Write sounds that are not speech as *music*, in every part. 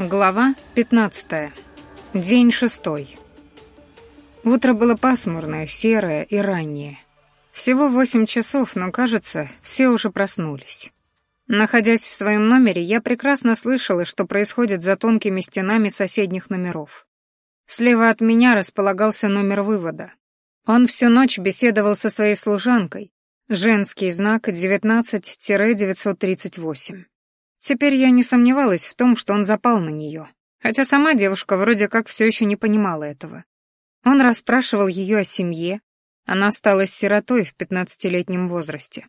Глава 15. День шестой. Утро было пасмурное, серое и раннее. Всего восемь часов, но, кажется, все уже проснулись. Находясь в своем номере, я прекрасно слышала, что происходит за тонкими стенами соседних номеров. Слева от меня располагался номер вывода. Он всю ночь беседовал со своей служанкой, женский знак 19-938. Теперь я не сомневалась в том, что он запал на нее, хотя сама девушка вроде как все еще не понимала этого. Он расспрашивал ее о семье, она осталась сиротой в пятнадцатилетнем возрасте,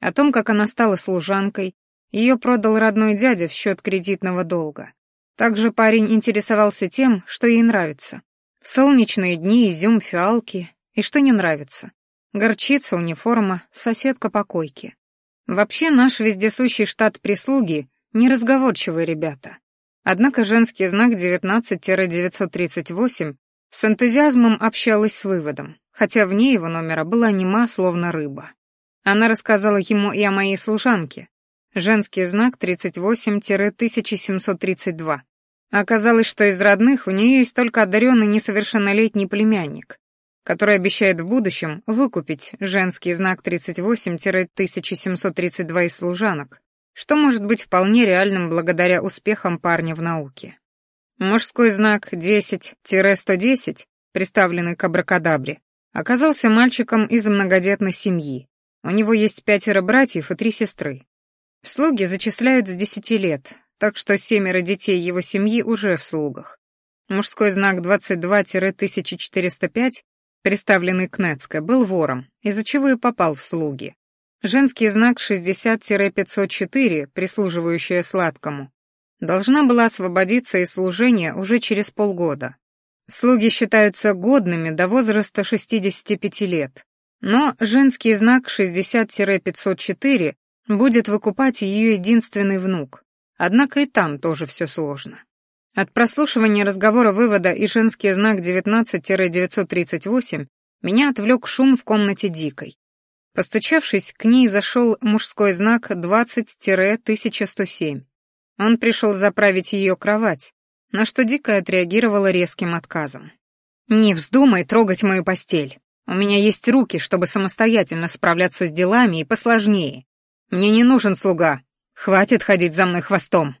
о том, как она стала служанкой, ее продал родной дядя в счет кредитного долга. Также парень интересовался тем, что ей нравится. В солнечные дни изюм, фиалки и что не нравится. Горчица, униформа, соседка по койке. Вообще наш вездесущий штат прислуги — неразговорчивые ребята. Однако женский знак 19-938 с энтузиазмом общалась с выводом, хотя вне его номера была нема, словно рыба. Она рассказала ему и о моей служанке. Женский знак 38-1732. Оказалось, что из родных у нее есть только одаренный несовершеннолетний племянник, который обещает в будущем выкупить женский знак 38-1732 из служанок, что может быть вполне реальным благодаря успехам парня в науке. Мужской знак 10-110, представленный к абракадабре, оказался мальчиком из многодетной семьи. У него есть пятеро братьев и три сестры. Слуги зачисляют с десяти лет, так что семеро детей его семьи уже в слугах. Мужской знак 22-1405 представленный Кнецко, был вором, из-за чего и попал в слуги. Женский знак 60-504, прислуживающая сладкому, должна была освободиться из служения уже через полгода. Слуги считаются годными до возраста 65 лет, но женский знак 60-504 будет выкупать ее единственный внук, однако и там тоже все сложно. От прослушивания разговора вывода и женский знак 19-938 меня отвлек шум в комнате Дикой. Постучавшись, к ней зашел мужской знак 20-1107. Он пришел заправить ее кровать, на что Дикая отреагировала резким отказом. «Не вздумай трогать мою постель. У меня есть руки, чтобы самостоятельно справляться с делами и посложнее. Мне не нужен слуга. Хватит ходить за мной хвостом».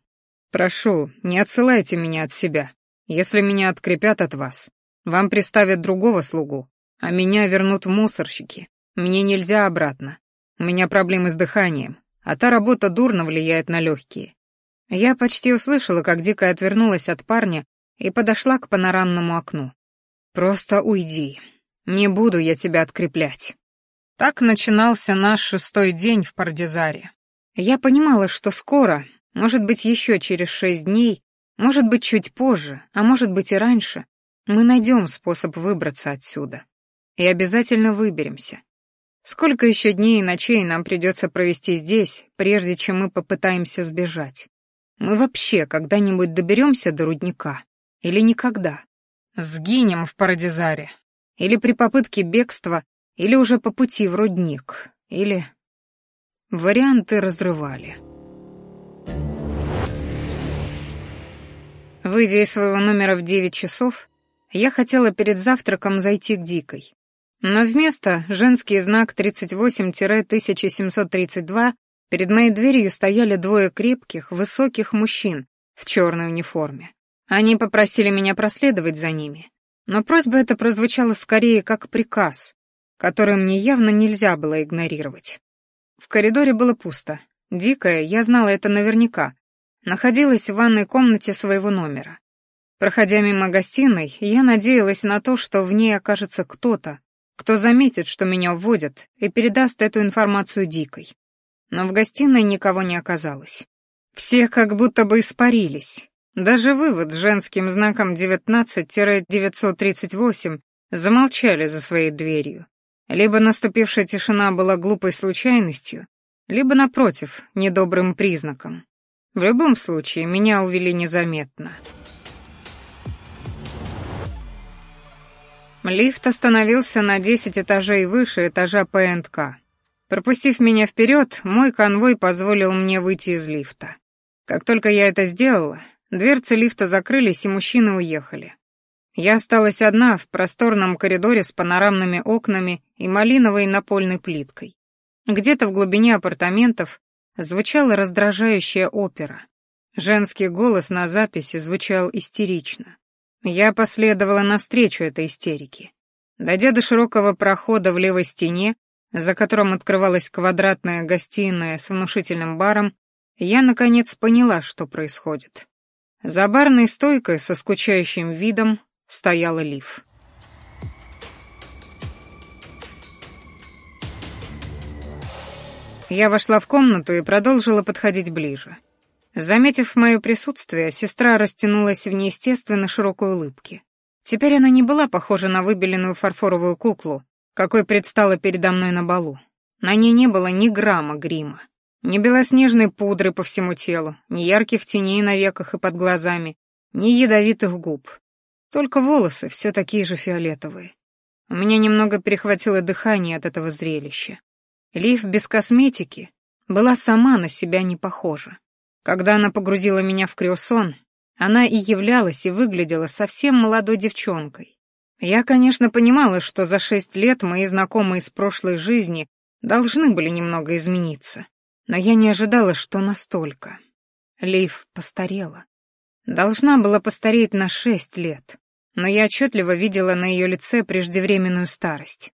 «Прошу, не отсылайте меня от себя. Если меня открепят от вас, вам приставят другого слугу, а меня вернут в мусорщики. Мне нельзя обратно. У меня проблемы с дыханием, а та работа дурно влияет на легкие». Я почти услышала, как Дикая отвернулась от парня и подошла к панорамному окну. «Просто уйди. Не буду я тебя откреплять». Так начинался наш шестой день в Пардизаре. Я понимала, что скоро, может быть, еще через шесть дней, может быть, чуть позже, а может быть и раньше, мы найдем способ выбраться отсюда. И обязательно выберемся. Сколько еще дней и ночей нам придется провести здесь, прежде чем мы попытаемся сбежать? Мы вообще когда-нибудь доберемся до рудника? Или никогда? Сгинем в Парадизаре. Или при попытке бегства, или уже по пути в рудник, или... Варианты разрывали. Выйдя из своего номера в девять часов, я хотела перед завтраком зайти к Дикой. Но вместо женский знак 38-1732 перед моей дверью стояли двое крепких, высоких мужчин в черной униформе. Они попросили меня проследовать за ними, но просьба эта прозвучала скорее как приказ, который мне явно нельзя было игнорировать. В коридоре было пусто. Дикая, я знала это наверняка, находилась в ванной комнате своего номера. Проходя мимо гостиной, я надеялась на то, что в ней окажется кто-то, кто заметит, что меня вводят, и передаст эту информацию Дикой. Но в гостиной никого не оказалось. Все как будто бы испарились. Даже вывод с женским знаком 19-938 замолчали за своей дверью. Либо наступившая тишина была глупой случайностью, либо, напротив, недобрым признаком. В любом случае, меня увели незаметно. Лифт остановился на 10 этажей выше этажа ПНК. Пропустив меня вперед, мой конвой позволил мне выйти из лифта. Как только я это сделала, Дверцы лифта закрылись, и мужчины уехали. Я осталась одна в просторном коридоре с панорамными окнами и малиновой напольной плиткой. Где-то в глубине апартаментов звучала раздражающая опера. Женский голос на записи звучал истерично. Я последовала навстречу этой истерике. Дойдя до широкого прохода в левой стене, за которым открывалась квадратная гостиная с внушительным баром, я, наконец, поняла, что происходит. За барной стойкой со скучающим видом стояла Лив. Я вошла в комнату и продолжила подходить ближе. Заметив мое присутствие, сестра растянулась в неестественно широкой улыбке. Теперь она не была похожа на выбеленную фарфоровую куклу, какой предстала передо мной на балу. На ней не было ни грамма грима. Ни белоснежной пудры по всему телу, ни ярких теней на веках и под глазами, ни ядовитых губ. Только волосы все такие же фиолетовые. У меня немного перехватило дыхание от этого зрелища. Лив без косметики была сама на себя не похожа. Когда она погрузила меня в криосон, она и являлась, и выглядела совсем молодой девчонкой. Я, конечно, понимала, что за шесть лет мои знакомые из прошлой жизни должны были немного измениться но я не ожидала, что настолько. Лив постарела. Должна была постареть на шесть лет, но я отчетливо видела на ее лице преждевременную старость.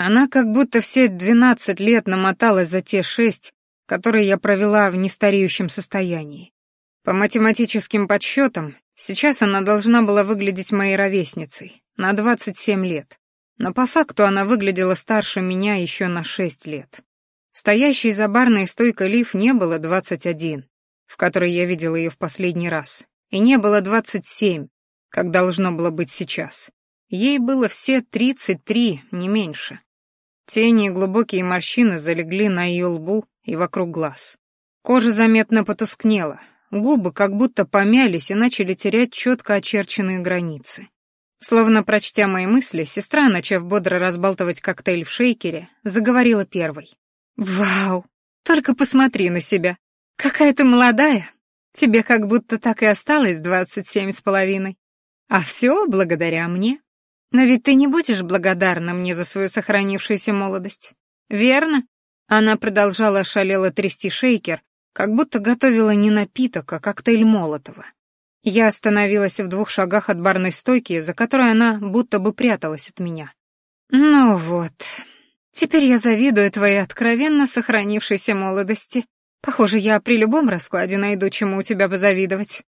Она как будто все двенадцать лет намоталась за те шесть, которые я провела в нестареющем состоянии. По математическим подсчетам, сейчас она должна была выглядеть моей ровесницей, на двадцать семь лет. Но по факту она выглядела старше меня еще на шесть лет. Стоящей за барной стойкой Лив не было 21, в которой я видела ее в последний раз, и не было 27, как должно было быть сейчас. Ей было все 33, не меньше. Тени и глубокие морщины залегли на ее лбу и вокруг глаз. Кожа заметно потускнела, губы как будто помялись и начали терять четко очерченные границы. Словно прочтя мои мысли, сестра, начав бодро разбалтывать коктейль в шейкере, заговорила первой. «Вау! Только посмотри на себя! Какая ты молодая! Тебе как будто так и осталось двадцать семь с половиной. А все благодаря мне. Но ведь ты не будешь благодарна мне за свою сохранившуюся молодость. Верно?» Она продолжала шалело трясти шейкер, как будто готовила не напиток, а коктейль Молотова. Я остановилась в двух шагах от барной стойки, за которой она будто бы пряталась от меня. «Ну вот», Теперь я завидую твоей откровенно сохранившейся молодости. Похоже, я при любом раскладе найду, чему у тебя позавидовать.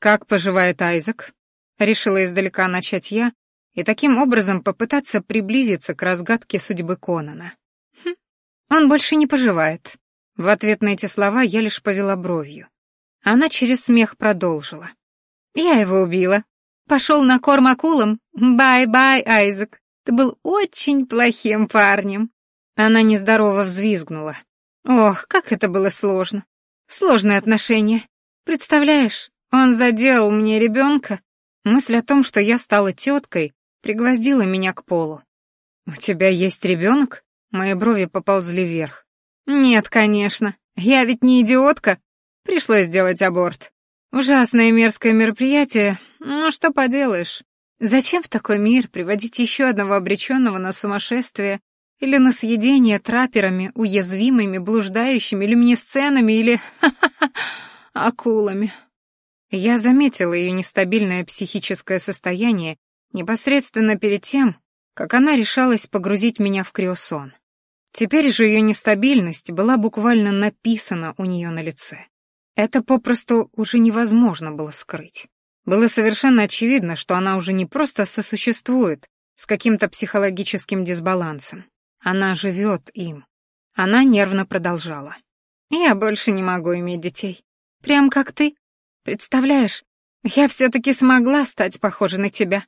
Как поживает Айзек? Решила издалека начать я и таким образом попытаться приблизиться к разгадке судьбы Конана. Хм, он больше не поживает. В ответ на эти слова я лишь повела бровью. Она через смех продолжила. Я его убила. Пошел на корм акулам. Bye-bye, Айзек. Ты был очень плохим парнем». Она нездорово взвизгнула. Ох, как это было сложно. Сложные отношения. Представляешь, он заделал мне ребенка. Мысль о том, что я стала теткой, пригвоздила меня к полу. «У тебя есть ребенок?» Мои брови поползли вверх. «Нет, конечно. Я ведь не идиотка. Пришлось сделать аборт. Ужасное мерзкое мероприятие. Ну, что поделаешь. Зачем в такой мир приводить еще одного обреченного на сумасшествие или на съедение траперами, уязвимыми, блуждающими люминесценами или *laughs* акулами? Я заметила ее нестабильное психическое состояние непосредственно перед тем, как она решалась погрузить меня в криосон. Теперь же ее нестабильность была буквально написана у нее на лице. Это попросту уже невозможно было скрыть. Было совершенно очевидно, что она уже не просто сосуществует с каким-то психологическим дисбалансом. Она живет им. Она нервно продолжала. «Я больше не могу иметь детей. Прям как ты. Представляешь, я все-таки смогла стать похожей на тебя.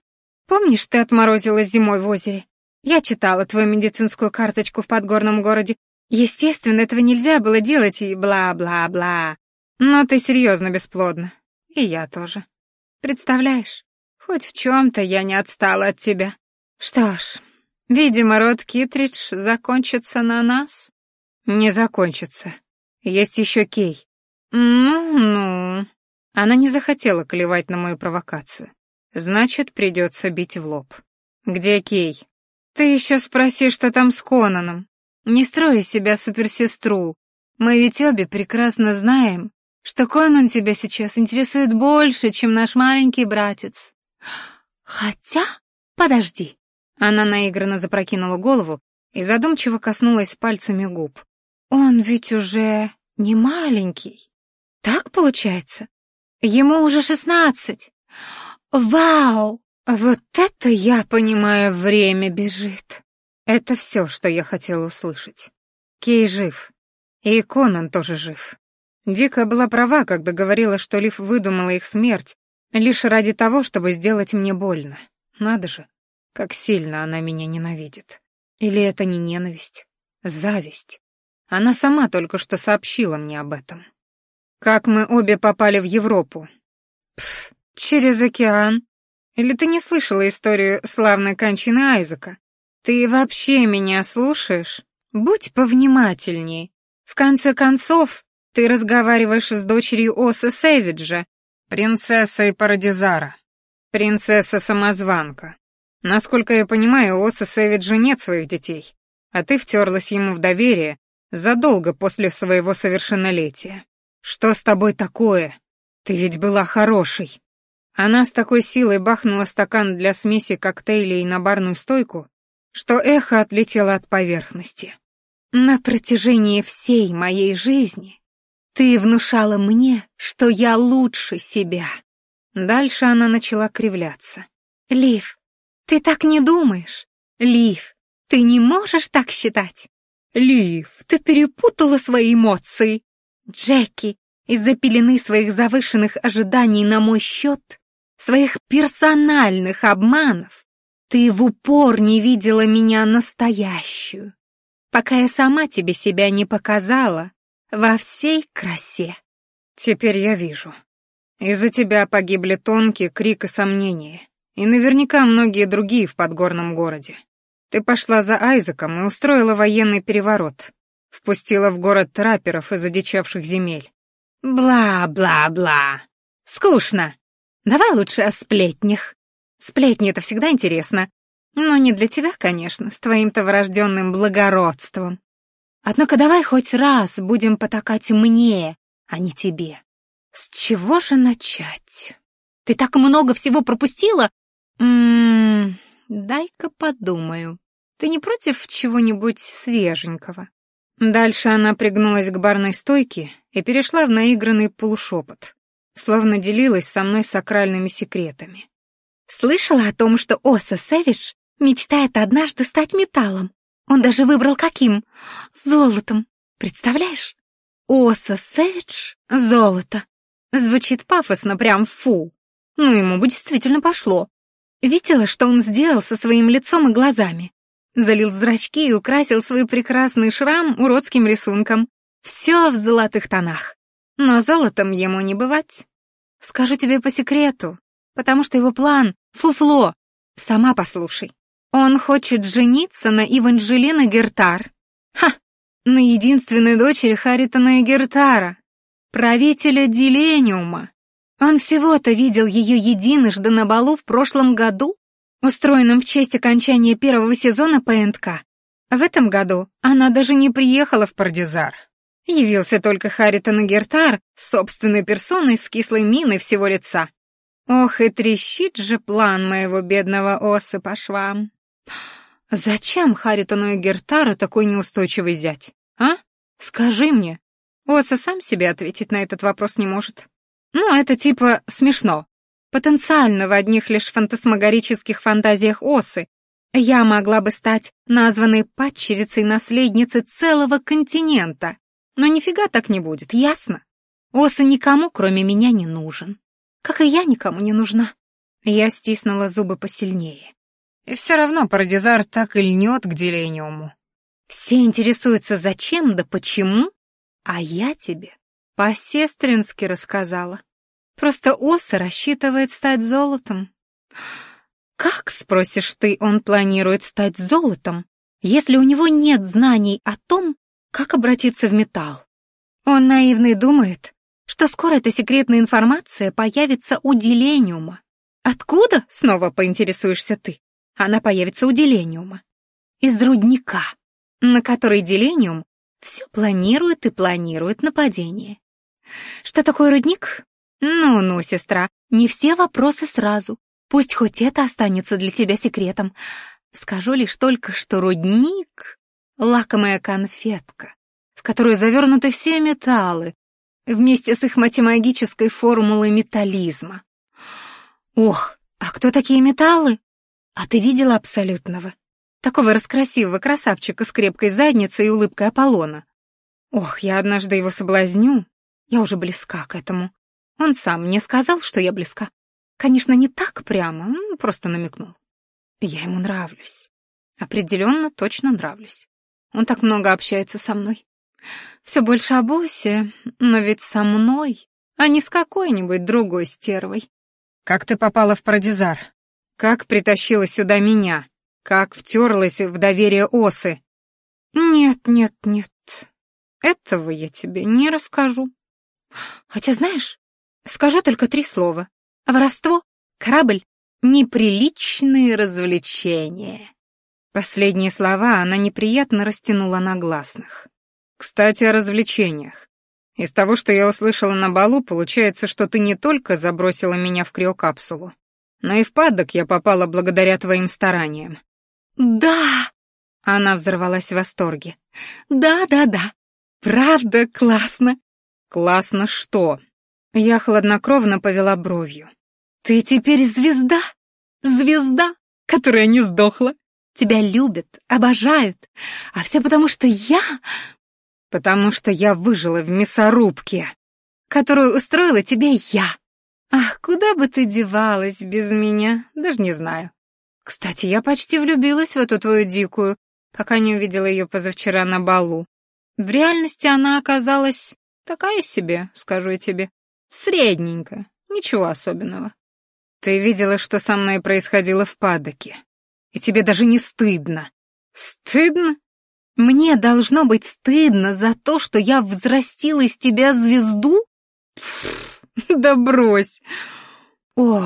Помнишь, ты отморозилась зимой в озере? Я читала твою медицинскую карточку в подгорном городе. Естественно, этого нельзя было делать и бла-бла-бла. Но ты серьезно бесплодна. И я тоже. Представляешь, хоть в чем-то я не отстала от тебя. Что ж, видимо, род Китридж закончится на нас? Не закончится. Есть еще Кей. Ну-ну. Она не захотела клевать на мою провокацию. Значит, придется бить в лоб. «Где Кей?» «Ты еще спроси, что там с Конаном. Не строй из себя суперсестру. Мы ведь обе прекрасно знаем, что Конан тебя сейчас интересует больше, чем наш маленький братец. Хотя, подожди». Она наигранно запрокинула голову и задумчиво коснулась пальцами губ. «Он ведь уже не маленький. Так получается? Ему уже шестнадцать. Вау! Вот это я понимаю, время бежит. Это все, что я хотела услышать. Кей жив. И Конан тоже жив. Дика была права, когда говорила, что Лив выдумала их смерть лишь ради того, чтобы сделать мне больно. Надо же, как сильно она меня ненавидит. Или это не ненависть? Зависть. Она сама только что сообщила мне об этом. Как мы обе попали в Европу? Через океан. Или ты не слышала историю славной кончины Айзека? Ты вообще меня слушаешь? Будь повнимательней. В конце концов, ты разговариваешь с дочерью Оса Сэвиджа, принцессой Парадизара, принцесса-самозванка. Насколько я понимаю, у Оса Сэвиджа нет своих детей, а ты втерлась ему в доверие задолго после своего совершеннолетия. «Что с тобой такое? Ты ведь была хорошей». Она с такой силой бахнула стакан для смеси коктейлей на барную стойку, что эхо отлетело от поверхности. «На протяжении всей моей жизни ты внушала мне, что я лучше себя». Дальше она начала кривляться. «Лив, ты так не думаешь? Лив, ты не можешь так считать?» «Лив, ты перепутала свои эмоции!» Джеки, из-за пелены своих завышенных ожиданий на мой счет, своих персональных обманов, ты в упор не видела меня настоящую, пока я сама тебе себя не показала во всей красе. Теперь я вижу. Из-за тебя погибли тонкие крик и сомнения, и наверняка многие другие в подгорном городе. Ты пошла за Айзеком и устроила военный переворот, Впустила в город трапперов из одичавших земель. Бла-бла-бла. Скучно. Давай лучше о сплетнях. Сплетни — это всегда интересно. Но не для тебя, конечно, с твоим-то врожденным благородством. Однако давай хоть раз будем потакать мне, а не тебе. С чего же начать? Ты так много всего пропустила? Ммм, дай-ка подумаю. Ты не против чего-нибудь свеженького? Дальше она пригнулась к барной стойке и перешла в наигранный полушепот, словно делилась со мной сакральными секретами. «Слышала о том, что Оса Сэвидж мечтает однажды стать металлом. Он даже выбрал каким? Золотом. Представляешь? Оса Сэвидж — золото. Звучит пафосно, прям фу. Ну, ему бы действительно пошло. Видела, что он сделал со своим лицом и глазами? Залил зрачки и украсил свой прекрасный шрам уродским рисунком. Все в золотых тонах. Но золотом ему не бывать. Скажу тебе по секрету, потому что его план — фуфло. Сама послушай. Он хочет жениться на Иванжелина Гертар. Ха! На единственной дочери Харитона и Гертара, правителя Дилениума. Он всего-то видел ее единожды на балу в прошлом году, устроенном в честь окончания первого сезона ПНК. В этом году она даже не приехала в Пардизар. Явился только Харитон Гертар с собственной персоной с кислой миной всего лица. Ох, и трещит же план моего бедного осы по швам. Зачем Харитону и Гертару такой неустойчивый зять, а? Скажи мне. Оса сам себе ответить на этот вопрос не может. Ну, это типа смешно потенциально в одних лишь фантасмагорических фантазиях Осы, я могла бы стать названной падчерицей-наследницы целого континента. Но нифига так не будет, ясно? Оса никому, кроме меня, не нужен. Как и я никому не нужна. Я стиснула зубы посильнее. И все равно Парадизар так и льнет к делениуму. Все интересуются, зачем да почему, а я тебе по-сестрински рассказала. Просто Оса рассчитывает стать золотом. Как, спросишь ты, он планирует стать золотом, если у него нет знаний о том, как обратиться в металл? Он наивный думает, что скоро эта секретная информация появится у Делениума. Откуда, снова поинтересуешься ты? Она появится у Делениума. Из рудника, на который Делениум все планирует и планирует нападение. Что такое рудник? Ну-ну, сестра, не все вопросы сразу. Пусть хоть это останется для тебя секретом. Скажу лишь только, что рудник — лакомая конфетка, в которую завернуты все металлы, вместе с их математической формулой металлизма. Ох, а кто такие металлы? А ты видела абсолютного? Такого раскрасивого красавчика с крепкой задницей и улыбкой Аполлона. Ох, я однажды его соблазню. Я уже близка к этому. Он сам мне сказал, что я близка. Конечно, не так прямо, просто намекнул. Я ему нравлюсь. Определенно, точно нравлюсь. Он так много общается со мной. Все больше об Осе, но ведь со мной, а не с какой-нибудь другой стервой. Как ты попала в Парадизар? Как притащила сюда меня? Как втерлась в доверие Осы? Нет, нет, нет. Этого я тебе не расскажу. Хотя, знаешь, скажу только три слова. Воровство, корабль, неприличные развлечения. Последние слова она неприятно растянула на гласных. Кстати, о развлечениях. Из того, что я услышала на балу, получается, что ты не только забросила меня в криокапсулу, но и в падок я попала благодаря твоим стараниям. Да! Она взорвалась в восторге. Да, да, да. Правда, классно. Классно что? Я хладнокровно повела бровью. Ты теперь звезда. Звезда, которая не сдохла. Тебя любят, обожают. А все потому, что я потому что я выжила в мясорубке, которую устроила тебе я. Ах, куда бы ты девалась без меня, даже не знаю. Кстати, я почти влюбилась в эту твою дикую, пока не увидела ее позавчера на балу. В реальности она оказалась такая себе, скажу я тебе, средненькая, ничего особенного. Ты видела, что со мной происходило в падоке, и тебе даже не стыдно. Стыдно? Мне должно быть стыдно за то, что я взрастила из тебя звезду? Пфф, да брось. О,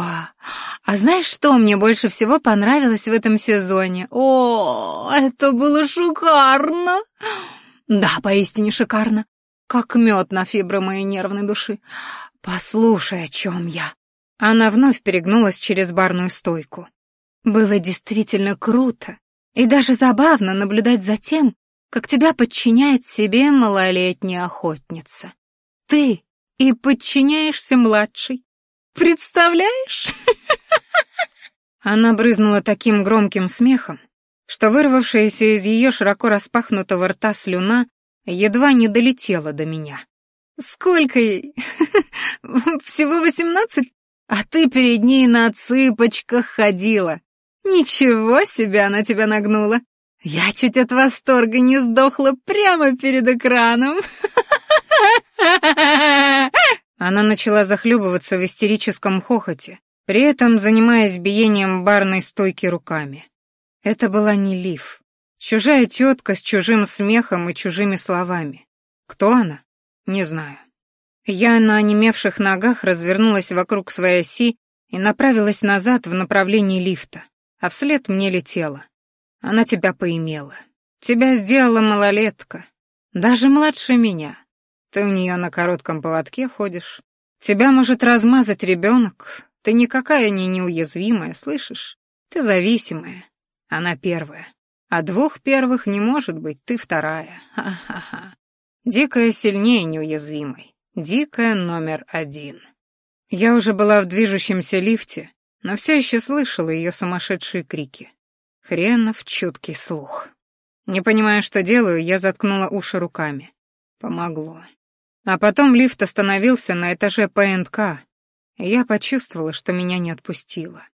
а знаешь, что мне больше всего понравилось в этом сезоне? О, это было шикарно. Да, поистине шикарно. Как мед на фибры моей нервной души. Послушай, о чем я. Она вновь перегнулась через барную стойку. Было действительно круто и даже забавно наблюдать за тем, как тебя подчиняет себе малолетняя охотница. Ты и подчиняешься младшей. Представляешь? *laughs* Она брызнула таким громким смехом, что вырвавшаяся из ее широко распахнутого рта слюна едва не долетела до меня. «Сколько ей? *laughs* Всего восемнадцать? А ты перед ней на цыпочках ходила. Ничего себе она тебя нагнула. Я чуть от восторга не сдохла прямо перед экраном. *laughs* Она начала захлебываться в истерическом хохоте, при этом занимаясь биением барной стойки руками. Это была не Лив. Чужая тетка с чужим смехом и чужими словами. Кто она? Не знаю. Я на онемевших ногах развернулась вокруг своей оси и направилась назад в направлении лифта, а вслед мне летела. Она тебя поимела. Тебя сделала малолетка. Даже младше меня. Ты у нее на коротком поводке ходишь. Тебя может размазать ребенок. Ты никакая не неуязвимая, слышишь? Ты зависимая. Она первая. А двух первых не может быть, ты вторая. Ха-ха-ха. Дикая сильнее неуязвимой. Дикая номер один. Я уже была в движущемся лифте, но все еще слышала ее сумасшедшие крики. Хренов чуткий слух. Не понимая, что делаю, я заткнула уши руками. Помогло. А потом лифт остановился на этаже ПНК, и я почувствовала, что меня не отпустило.